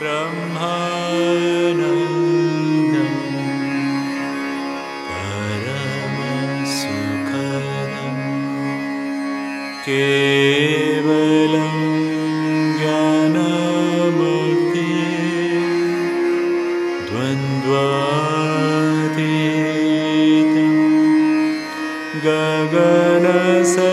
Brahma केवलं ज्ञानमूर्ति द्वन्द्वातीतं गगनसदृशम्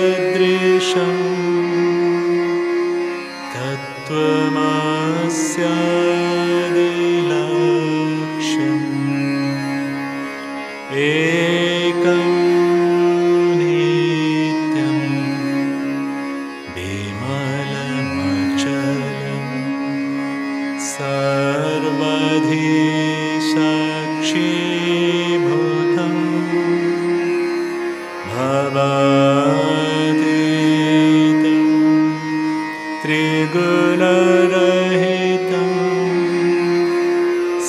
तत्त्वमस्यादिलक्ष्यम् एकं भूतम् त्रिगुणरहितं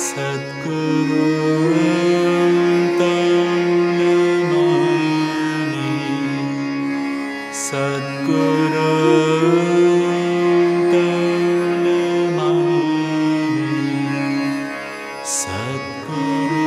सद्गुरु सद्गुरु Sadhguru